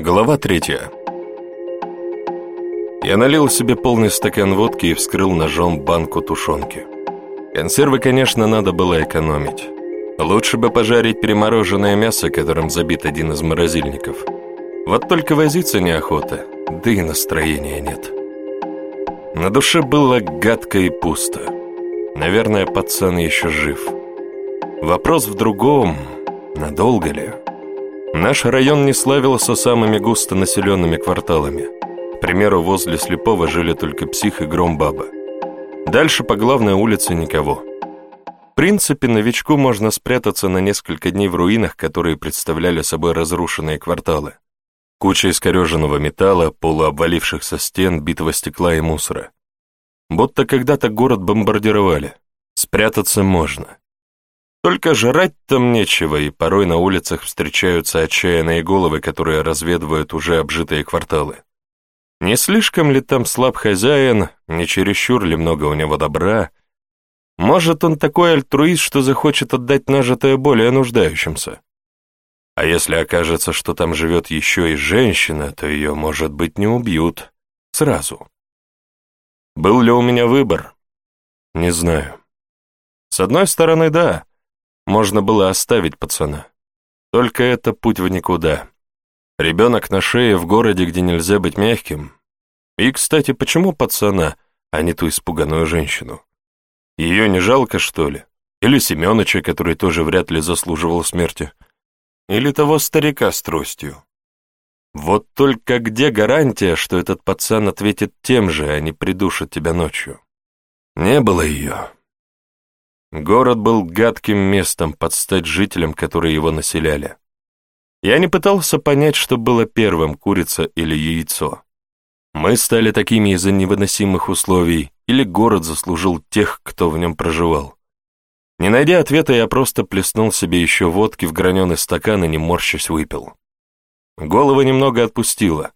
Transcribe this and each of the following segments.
Глава третья. Я налил себе полный стакан водки и вскрыл ножом банку тушенки. Консервы, конечно, надо было экономить. Лучше бы пожарить перемороженное мясо, которым забит один из морозильников. Вот только возиться неохота, да и настроения нет. На душе было гадко и пусто. Наверное, пацан еще жив. Вопрос в другом, надолго ли? Наш район не славился самыми густонаселенными кварталами. К примеру, возле Слепого жили только псих и громбаба. Дальше по главной улице никого. В принципе, новичку можно спрятаться на несколько дней в руинах, которые представляли собой разрушенные кварталы. Куча искореженного металла, полуобвалившихся стен, битого стекла и мусора. Будто когда-то город бомбардировали. Спрятаться можно. Только жрать там нечего, и порой на улицах встречаются отчаянные головы, которые разведывают уже обжитые кварталы. Не слишком ли там слаб хозяин, не чересчур ли много у него добра? Может, он такой альтруист, что захочет отдать нажитое более нуждающимся? А если окажется, что там живет еще и женщина, то ее, может быть, не убьют. Сразу. Был ли у меня выбор? Не знаю. С одной стороны, да. Можно было оставить пацана. Только это путь в никуда. Ребенок на шее в городе, где нельзя быть мягким. И, кстати, почему пацана, а не ту испуганную женщину? Ее не жалко, что ли? Или Семеновича, который тоже вряд ли заслуживал смерти? Или того старика с тростью? Вот только где гарантия, что этот пацан ответит тем же, а не придушит тебя ночью? Не было ее. Город был гадким местом под стать жителям, которые его населяли. Я не пытался понять, что было первым, курица или яйцо. Мы стали такими из-за невыносимых условий, или город заслужил тех, кто в нем проживал. Не найдя ответа, я просто плеснул себе еще водки в граненый стакан и, не морщась, выпил. Голову немного отпустило,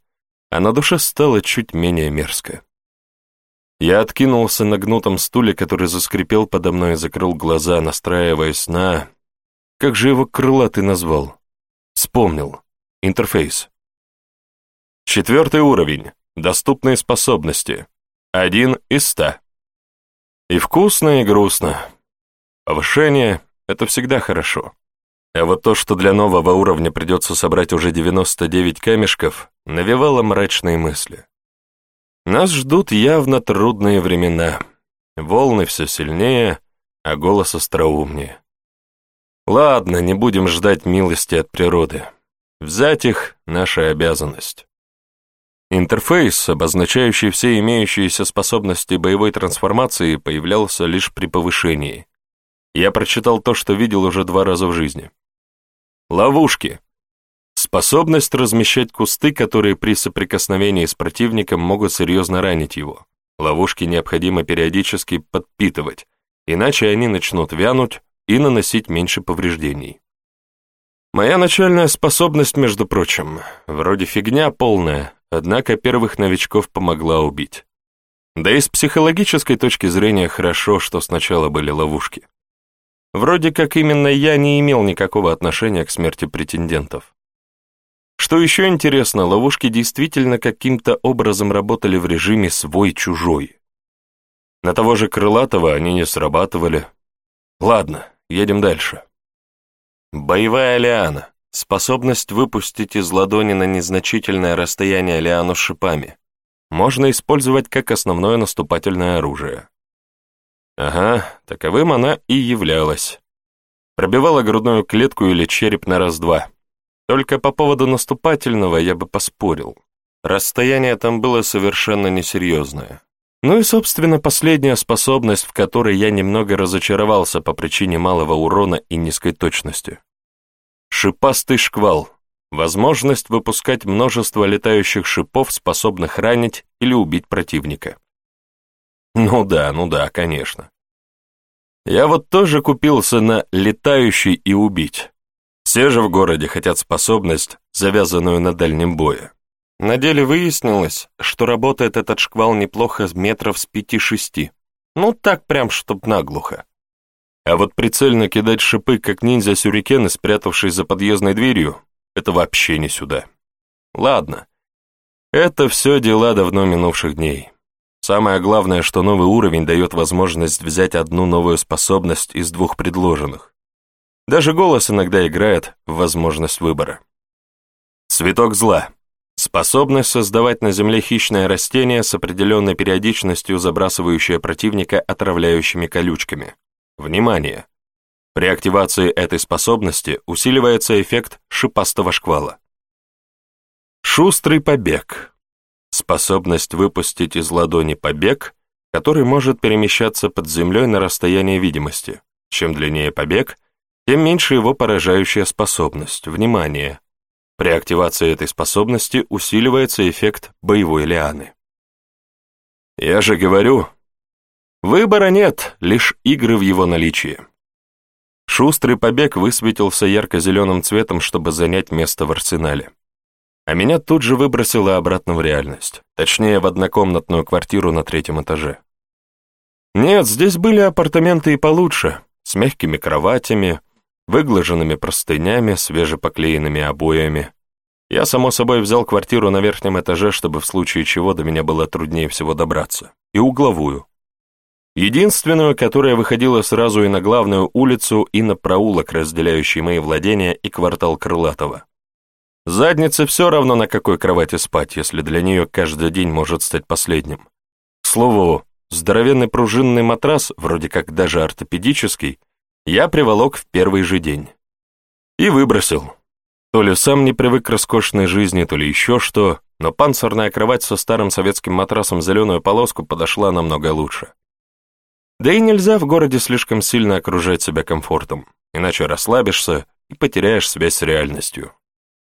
а на душе стало чуть менее мерзко. Я откинулся на гнутом стуле, который заскрипел подо мной и закрыл глаза, настраиваясь на... Как же его крылатый назвал? Вспомнил. Интерфейс. Четвертый уровень. Доступные способности. Один из ста. И вкусно, и грустно. Повышение — это всегда хорошо. А вот то, что для нового уровня придется собрать уже 99 камешков, навевало мрачные мысли. Нас ждут явно трудные времена. Волны все сильнее, а голос остроумнее. Ладно, не будем ждать милости от природы. Взять их — наша обязанность. Интерфейс, обозначающий все имеющиеся способности боевой трансформации, появлялся лишь при повышении. Я прочитал то, что видел уже два раза в жизни. Ловушки — Способность размещать кусты, которые при соприкосновении с противником могут серьезно ранить его. Ловушки необходимо периодически подпитывать, иначе они начнут вянуть и наносить меньше повреждений. Моя начальная способность, между прочим, вроде фигня полная, однако первых новичков помогла убить. Да и с психологической точки зрения хорошо, что сначала были ловушки. Вроде как именно я не имел никакого отношения к смерти претендентов. Что еще интересно, ловушки действительно каким-то образом работали в режиме свой-чужой. На того же Крылатого они не срабатывали. Ладно, едем дальше. Боевая лиана. Способность выпустить из ладони на незначительное расстояние лиану шипами. Можно использовать как основное наступательное оружие. Ага, таковым она и являлась. Пробивала грудную клетку или череп на раз-два. Только по поводу наступательного я бы поспорил. Расстояние там было совершенно несерьезное. Ну и, собственно, последняя способность, в которой я немного разочаровался по причине малого урона и низкой точности. Шипастый шквал. Возможность выпускать множество летающих шипов, способных ранить или убить противника. Ну да, ну да, конечно. Я вот тоже купился на «летающий и убить». Все же в городе хотят способность, завязанную на дальнем бое. На деле выяснилось, что работает этот шквал неплохо метров с пяти-шести. Ну, так прям, чтоб наглухо. А вот прицельно кидать шипы, как ниндзя-сюрикены, спрятавшись за подъездной дверью, это вообще не сюда. Ладно. Это все дела давно минувших дней. Самое главное, что новый уровень дает возможность взять одну новую способность из двух предложенных. Даже голос иногда играет в возможность выбора. Цветок зла. Способность создавать на Земле хищное растение с определенной периодичностью, забрасывающее противника отравляющими колючками. Внимание! При активации этой способности усиливается эффект шипастого шквала. Шустрый побег. Способность выпустить из ладони побег, который может перемещаться под землей на расстояние видимости. Чем длиннее побег, тем меньше его поражающая способность. Внимание! При активации этой способности усиливается эффект боевой лианы. Я же говорю, выбора нет, лишь игры в его наличии. Шустрый побег высветился ярко-зеленым цветом, чтобы занять место в арсенале. А меня тут же выбросило обратно в реальность, точнее, в однокомнатную квартиру на третьем этаже. Нет, здесь были апартаменты и получше, с мягкими кроватями, выглаженными простынями, свежепоклеенными обоями. Я, само собой, взял квартиру на верхнем этаже, чтобы в случае чего до меня было труднее всего добраться, и угловую. Единственную, которая выходила сразу и на главную улицу, и на проулок, разделяющий мои владения и квартал Крылатова. Заднице все равно, на какой кровати спать, если для нее каждый день может стать последним. К слову, здоровенный пружинный матрас, вроде как даже ортопедический, я приволок в первый же день. И выбросил. То ли сам не привык к роскошной жизни, то ли еще что, но панцирная кровать со старым советским матрасом зеленую полоску подошла намного лучше. Да и нельзя в городе слишком сильно окружать себя комфортом, иначе расслабишься и потеряешь связь с реальностью.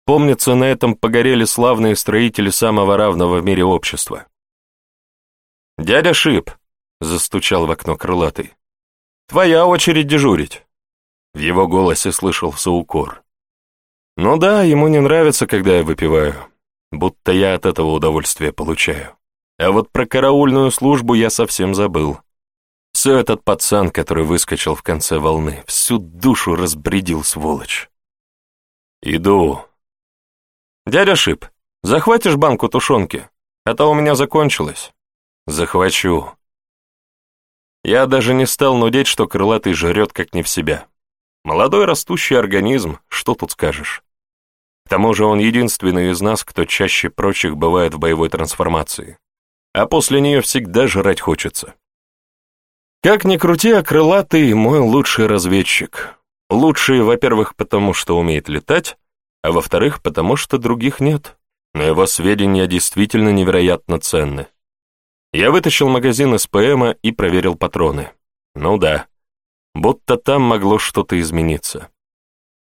Помнится, на этом погорели славные строители самого равного в мире общества. «Дядя Шип», — застучал в окно крылатый, Твоя очередь дежурить». В его голосе слышался укор. «Ну да, ему не нравится, когда я выпиваю, будто я от этого удовольствие получаю. А вот про караульную службу я совсем забыл. Все этот пацан, который выскочил в конце волны, всю душу разбредил, сволочь. Иду. Дядя Шип, захватишь банку тушенки? А то у меня закончилось. Захвачу. Я даже не стал нудеть, что крылатый жрет как не в себя. Молодой растущий организм, что тут скажешь. К тому же он единственный из нас, кто чаще прочих бывает в боевой трансформации. А после нее всегда жрать хочется. Как ни крути, а крылатый мой лучший разведчик. Лучший, во-первых, потому что умеет летать, а во-вторых, потому что других нет. Но его сведения действительно невероятно ценны. Я вытащил магазин из ПМа и проверил патроны. Ну да, будто там могло что-то измениться.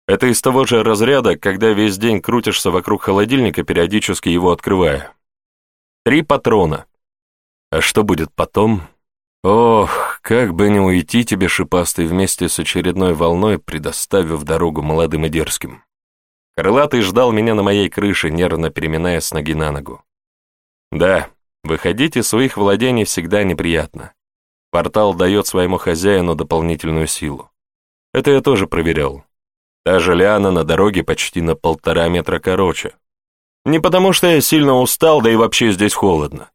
Это из того же разряда, когда весь день крутишься вокруг холодильника, периодически его открывая. Три патрона. А что будет потом? Ох, как бы не уйти тебе, шипастый, вместе с очередной волной, предоставив дорогу молодым и дерзким. Крылатый ждал меня на моей крыше, нервно переминая с ноги на ногу. Да, Выходить из своих владений всегда неприятно. Портал дает своему хозяину дополнительную силу. Это я тоже проверял. Та же лиана на дороге почти на полтора метра короче. Не потому что я сильно устал, да и вообще здесь холодно.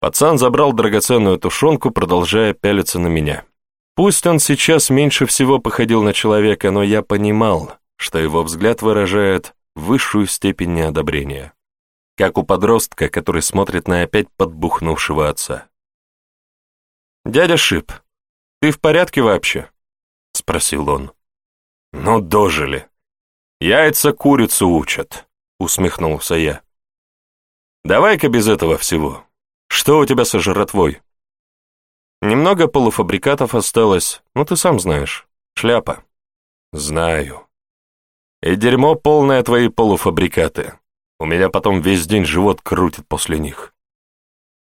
Пацан забрал драгоценную тушенку, продолжая пялиться на меня. Пусть он сейчас меньше всего походил на человека, но я понимал, что его взгляд выражает высшую степень неодобрения как у подростка, который смотрит на опять подбухнувшего отца. «Дядя Шип, ты в порядке вообще?» — спросил он. «Ну, дожили. Яйца курицу учат», — усмехнулся я. «Давай-ка без этого всего. Что у тебя со жратвой?» «Немного полуфабрикатов осталось, ну ты сам знаешь. Шляпа». «Знаю. И дерьмо полное твои полуфабрикаты. У меня потом весь день живот крутит после них.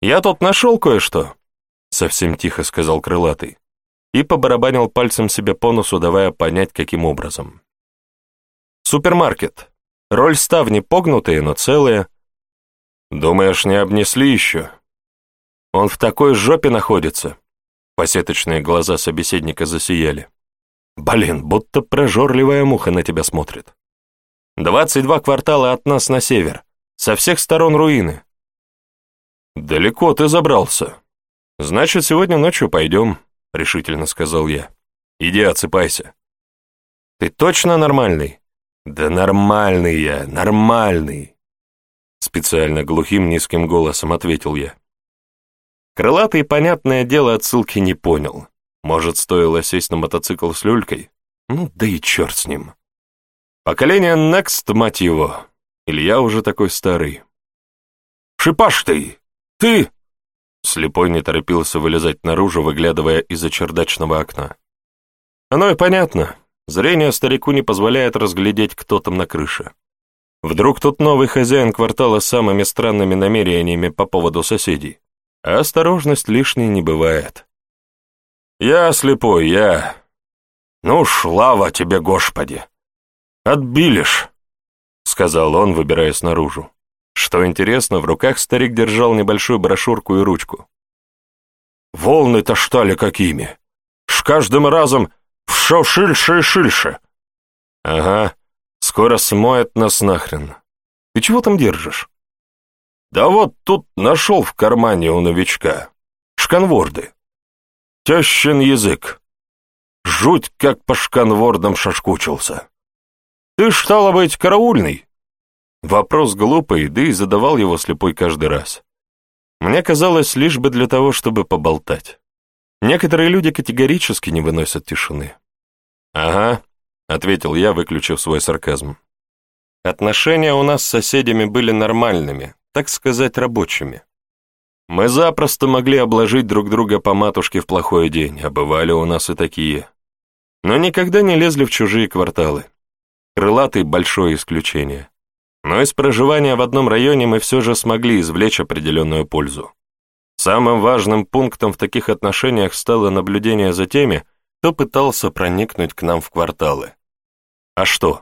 «Я тут нашел кое-что», — совсем тихо сказал крылатый, и побарабанил пальцем себе по носу, давая понять, каким образом. «Супермаркет. Роль ставни погнутые, но целые. Думаешь, не обнесли еще? Он в такой жопе находится». Посеточные глаза собеседника засияли. «Блин, будто прожорливая муха на тебя смотрит». Двадцать два квартала от нас на север, Со всех сторон руины». «Далеко ты забрался. Значит, сегодня ночью пойдем», — решительно сказал я. «Иди отсыпайся». «Ты точно нормальный?» «Да нормальный я, нормальный!» Специально глухим низким голосом ответил я. Крылатый, понятное дело, отсылки не понял. Может, стоило сесть на мотоцикл с люлькой? Ну, да и черт с ним. Поколение Next, мать его. Или я уже такой старый. «Шипаш ты! Ты!» Слепой не торопился вылезать наружу, выглядывая из-за чердачного окна. Оно и понятно. Зрение старику не позволяет разглядеть, кто там на крыше. Вдруг тут новый хозяин квартала с самыми странными намерениями по поводу соседей. А осторожность лишней не бывает. «Я слепой, я...» «Ну, слава тебе, Господи! Отбилишь!» — сказал он, выбираясь наружу. Что интересно, в руках старик держал небольшую брошюрку и ручку. «Волны-то что ли какими? С каждым разом все шильше и шильше!» «Ага, скоро смоет нас нахрен. Ты чего там держишь?» «Да вот тут нашел в кармане у новичка. Шканворды. Тещин язык. Жуть как по шканвордам шашкучился. Ты стало быть, караульный?» Вопрос глупый, да и задавал его слепой каждый раз. Мне казалось, лишь бы для того, чтобы поболтать. Некоторые люди категорически не выносят тишины. «Ага», — ответил я, выключив свой сарказм. Отношения у нас с соседями были нормальными, так сказать, рабочими. Мы запросто могли обложить друг друга по матушке в плохой день, а бывали у нас и такие. Но никогда не лезли в чужие кварталы. Крылатый — большое исключение. Но из проживания в одном районе мы все же смогли извлечь определенную пользу. Самым важным пунктом в таких отношениях стало наблюдение за теми, кто пытался проникнуть к нам в кварталы. А что?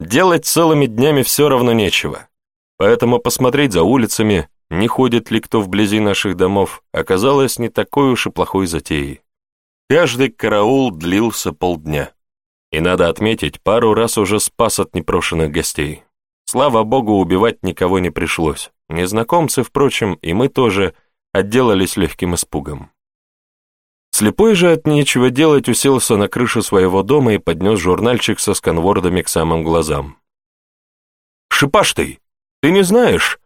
Делать целыми днями все равно нечего. Поэтому посмотреть за улицами, не ходит ли кто вблизи наших домов, оказалось не такой уж и плохой затеей. Каждый караул длился полдня. И надо отметить, пару раз уже спас от непрошенных гостей. Слава богу, убивать никого не пришлось. Незнакомцы, впрочем, и мы тоже отделались легким испугом. Слепой же от нечего делать уселся на крышу своего дома и поднес журнальчик со сканвордами к самым глазам. «Шипаш ты! Ты не знаешь?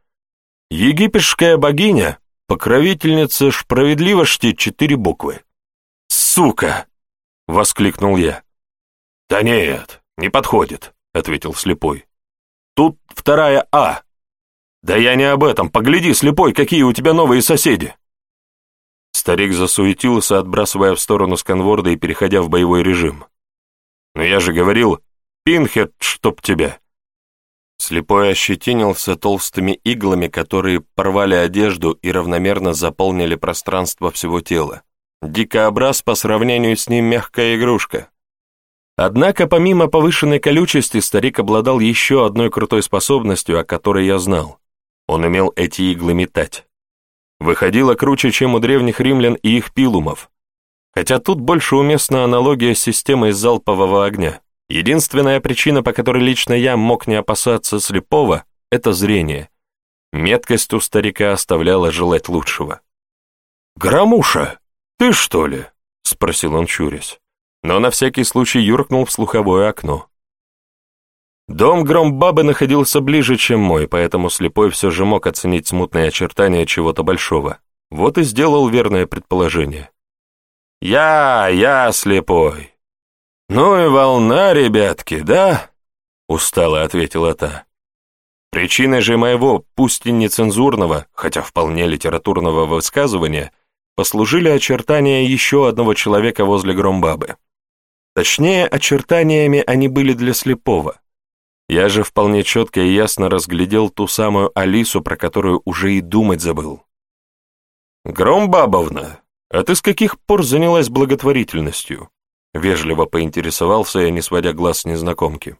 Египетская богиня, покровительница справедливости четыре буквы». «Сука!» — воскликнул я. «Да нет, не подходит», — ответил слепой. «Тут вторая А». «Да я не об этом. Погляди, слепой, какие у тебя новые соседи!» Старик засуетился, отбрасывая в сторону сканворда и переходя в боевой режим. «Но я же говорил, Пинхед, чтоб тебя!» Слепой ощетинился толстыми иглами, которые порвали одежду и равномерно заполнили пространство всего тела. Дикообраз по сравнению с ним мягкая игрушка. Однако помимо повышенной колючести старик обладал еще одной крутой способностью, о которой я знал. Он умел эти иглы метать. Выходило круче, чем у древних римлян и их пилумов. Хотя тут больше уместна аналогия с системой залпового огня. Единственная причина, по которой лично я мог не опасаться слепого, это зрение. Меткость у старика оставляла желать лучшего. «Громуша, ты что ли?» — спросил он, чурясь. Но на всякий случай юркнул в слуховое окно. Дом Громбабы находился ближе, чем мой, поэтому слепой все же мог оценить смутные очертания чего-то большого. Вот и сделал верное предположение. «Я, я слепой!» «Ну и волна, ребятки, да?» — устало ответила та. Причиной же моего, пусть и нецензурного, хотя вполне литературного высказывания, послужили очертания еще одного человека возле Громбабы. Точнее, очертаниями они были для слепого. Я же вполне четко и ясно разглядел ту самую Алису, про которую уже и думать забыл. «Громбабовна, а ты с каких пор занялась благотворительностью?» Вежливо поинтересовался я, не сводя глаз с незнакомки.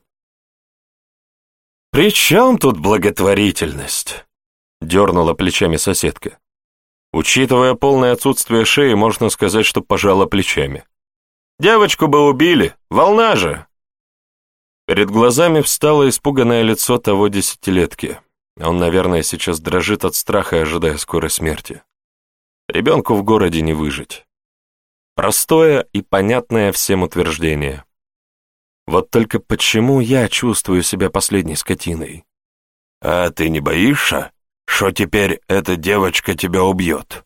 «При чем тут благотворительность?» — дернула плечами соседка. Учитывая полное отсутствие шеи, можно сказать, что пожала плечами. «Девочку бы убили, волна же!» Перед глазами встало испуганное лицо того десятилетки. Он, наверное, сейчас дрожит от страха, ожидая скорой смерти. Ребенку в городе не выжить. Простое и понятное всем утверждение. Вот только почему я чувствую себя последней скотиной? «А ты не боишься, что теперь эта девочка тебя убьет?»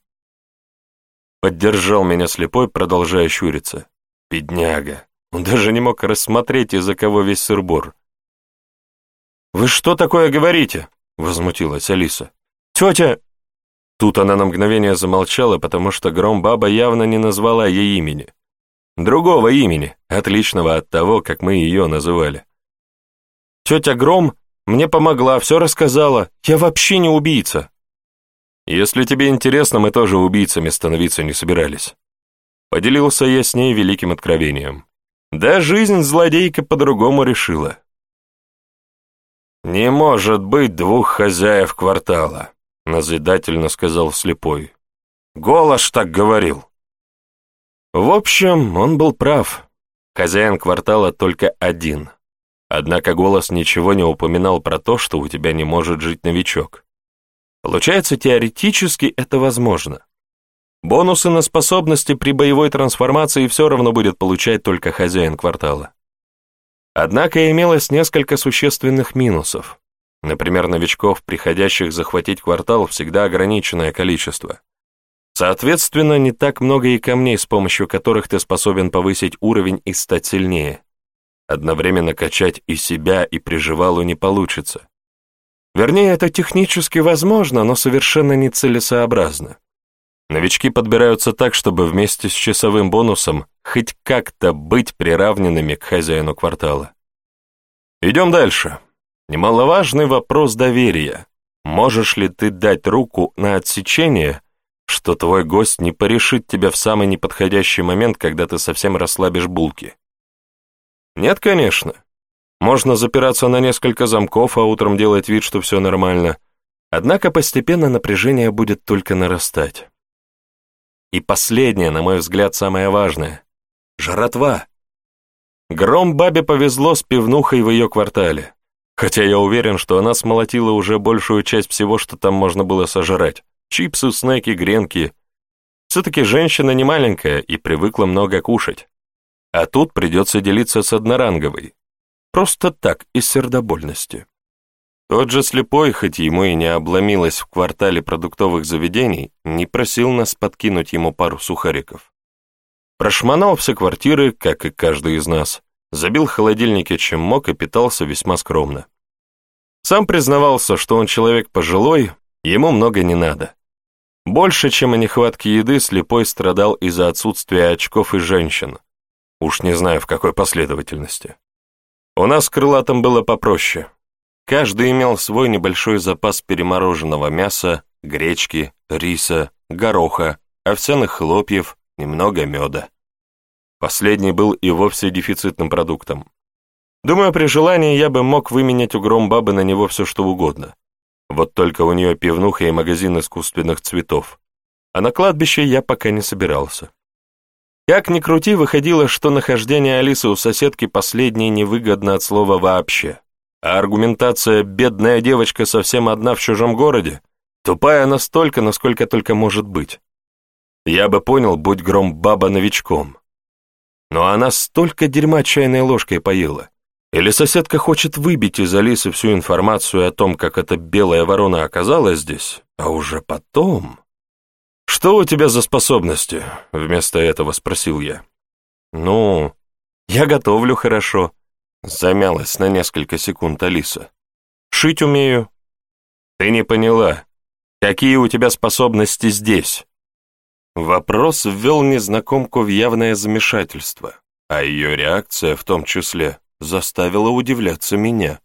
Поддержал меня слепой, продолжая щуриться. Бедняга. Он даже не мог рассмотреть, из-за кого весь сырбор. «Вы что такое говорите?» — возмутилась Алиса. «Тетя...» Тут она на мгновение замолчала, потому что Гром-баба явно не назвала ей имени. Другого имени, отличного от того, как мы ее называли. «Тетя Гром мне помогла, все рассказала. Я вообще не убийца». «Если тебе интересно, мы тоже убийцами становиться не собирались». Поделился я с ней великим откровением. Да жизнь злодейка по-другому решила. «Не может быть двух хозяев квартала», — назидательно сказал слепой. «Голос так говорил». В общем, он был прав. Хозяин квартала только один. Однако голос ничего не упоминал про то, что у тебя не может жить новичок. Получается, теоретически это возможно. Бонусы на способности при боевой трансформации все равно будет получать только хозяин квартала. Однако имелось несколько существенных минусов. Например, новичков, приходящих захватить квартал, всегда ограниченное количество. Соответственно, не так много и камней, с помощью которых ты способен повысить уровень и стать сильнее. Одновременно качать и себя, и приживалу не получится. Вернее, это технически возможно, но совершенно нецелесообразно. Новички подбираются так, чтобы вместе с часовым бонусом хоть как-то быть приравненными к хозяину квартала. Идем дальше. Немаловажный вопрос доверия. Можешь ли ты дать руку на отсечение, что твой гость не порешит тебя в самый неподходящий момент, когда ты совсем расслабишь булки? Нет, конечно. Можно запираться на несколько замков, а утром делать вид, что все нормально. Однако постепенно напряжение будет только нарастать. И последнее, на мой взгляд, самое важное — жратва. Гром бабе повезло с пивнухой в ее квартале, хотя я уверен, что она смолотила уже большую часть всего, что там можно было сожрать. Чипсы, снеки, гренки. Все-таки женщина не маленькая и привыкла много кушать. А тут придется делиться с одноранговой. Просто так, из сердобольности. Тот же слепой, хоть ему и не обломилось в квартале продуктовых заведений, не просил нас подкинуть ему пару сухариков. Прошмонал все квартиры, как и каждый из нас, забил холодильники чем мог и питался весьма скромно. Сам признавался, что он человек пожилой, ему много не надо. Больше, чем о нехватке еды, слепой страдал из-за отсутствия очков и женщин. Уж не знаю, в какой последовательности. У нас с крылатом было попроще. Каждый имел свой небольшой запас перемороженного мяса, гречки, риса, гороха, овсяных хлопьев, немного меда. Последний был и вовсе дефицитным продуктом. Думаю, при желании я бы мог выменять у Громбабы на него все что угодно. Вот только у нее пивнуха и магазин искусственных цветов. А на кладбище я пока не собирался. Как ни крути, выходило, что нахождение Алисы у соседки последнее невыгодно от слова «вообще». А аргументация «бедная девочка совсем одна в чужом городе» тупая настолько, насколько только может быть. Я бы понял, будь гром баба новичком. Но она столько дерьма чайной ложкой поела. Или соседка хочет выбить из Алисы всю информацию о том, как эта белая ворона оказалась здесь, а уже потом... «Что у тебя за способности?» — вместо этого спросил я. «Ну, я готовлю хорошо», Замялась на несколько секунд Алиса. «Шить умею». «Ты не поняла. Какие у тебя способности здесь?» Вопрос ввел незнакомку в явное замешательство, а ее реакция в том числе заставила удивляться меня.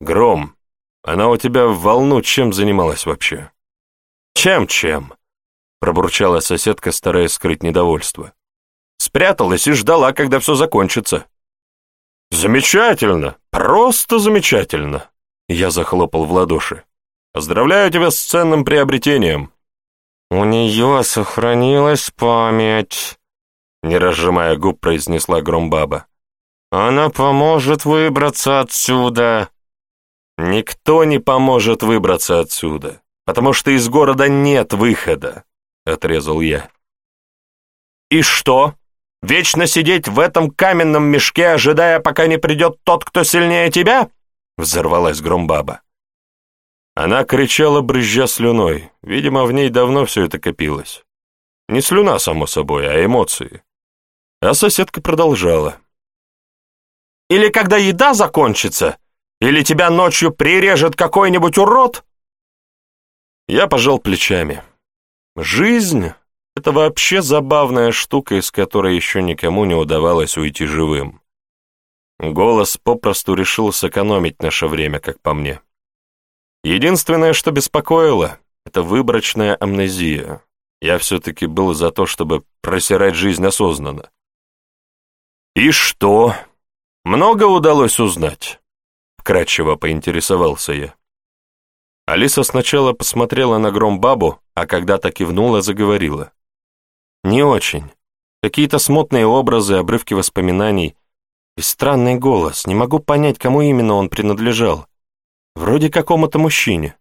«Гром, она у тебя в волну чем занималась вообще?» «Чем-чем?» — пробурчала соседка, стараясь скрыть недовольство. «Спряталась и ждала, когда все закончится». «Замечательно! Просто замечательно!» Я захлопал в ладоши. «Поздравляю тебя с ценным приобретением!» «У нее сохранилась память», — не разжимая губ, произнесла Громбаба. «Она поможет выбраться отсюда». Никто не поможет выбраться отсюда, потому что из города нет выхода, отрезал я. И что? Вечно сидеть в этом каменном мешке, ожидая, пока не придет тот, кто сильнее тебя? Взорвалась Громбаба. Она кричала, брызжа слюной. Видимо, в ней давно все это копилось. Не слюна, само собой, а эмоции. А соседка продолжала. «Или когда еда закончится, или тебя ночью прирежет какой-нибудь урод?» Я пожал плечами. «Жизнь — это вообще забавная штука, из которой еще никому не удавалось уйти живым. Голос попросту решил сэкономить наше время, как по мне. Единственное, что беспокоило, это выборочная амнезия. Я все-таки был за то, чтобы просирать жизнь осознанно. «И что? Много удалось узнать?» Вкратчиво поинтересовался я. Алиса сначала посмотрела на гром-бабу, а когда-то кивнула, заговорила. «Не очень. Какие-то смутные образы, обрывки воспоминаний. И странный голос. Не могу понять, кому именно он принадлежал. Вроде какому-то мужчине».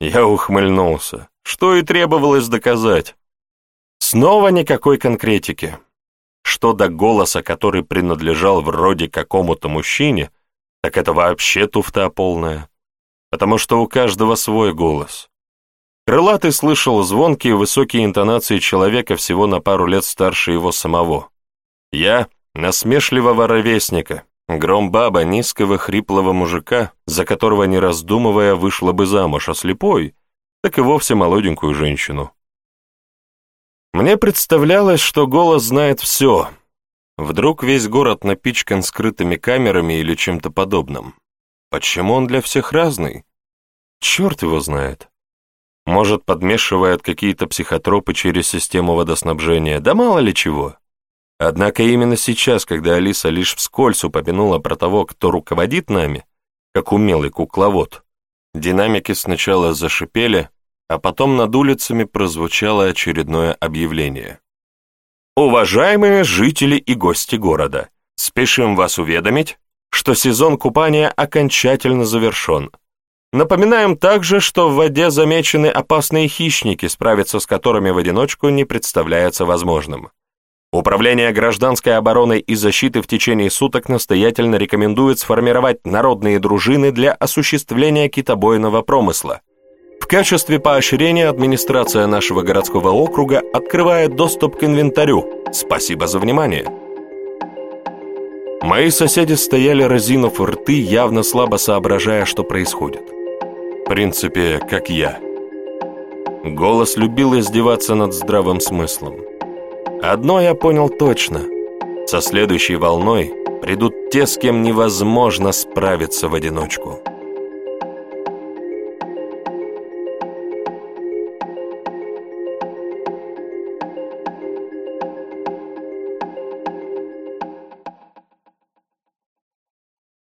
Я ухмыльнулся, что и требовалось доказать. Снова никакой конкретики. Что до голоса, который принадлежал вроде какому-то мужчине, так это вообще туфта полная. Потому что у каждого свой голос. Крылатый слышал звонкие высокие интонации человека всего на пару лет старше его самого. Я — насмешливого ровесника, гром баба низкого хриплого мужика, за которого, не раздумывая, вышла бы замуж, а слепой, так и вовсе молоденькую женщину. Мне представлялось, что голос знает все. Вдруг весь город напичкан скрытыми камерами или чем-то подобным. Почему он для всех разный? Черт его знает. Может, подмешивает какие-то психотропы через систему водоснабжения, да мало ли чего. Однако именно сейчас, когда Алиса лишь вскользь упомянула про того, кто руководит нами, как умелый кукловод, динамики сначала зашипели, а потом над улицами прозвучало очередное объявление. «Уважаемые жители и гости города, спешим вас уведомить, что сезон купания окончательно завершен. Напоминаем также, что в воде замечены опасные хищники, справиться с которыми в одиночку не представляется возможным. Управление гражданской обороной и защиты в течение суток настоятельно рекомендует сформировать народные дружины для осуществления китобойного промысла, в качестве поощрения администрация нашего городского округа открывает доступ к инвентарю. Спасибо за внимание. Мои соседи стояли разинув рты, явно слабо соображая, что происходит. Принципе, как я. Голос любил издеваться над здравым смыслом. Одно я понял точно. Со следующей волной придут те, с кем невозможно справиться в одиночку.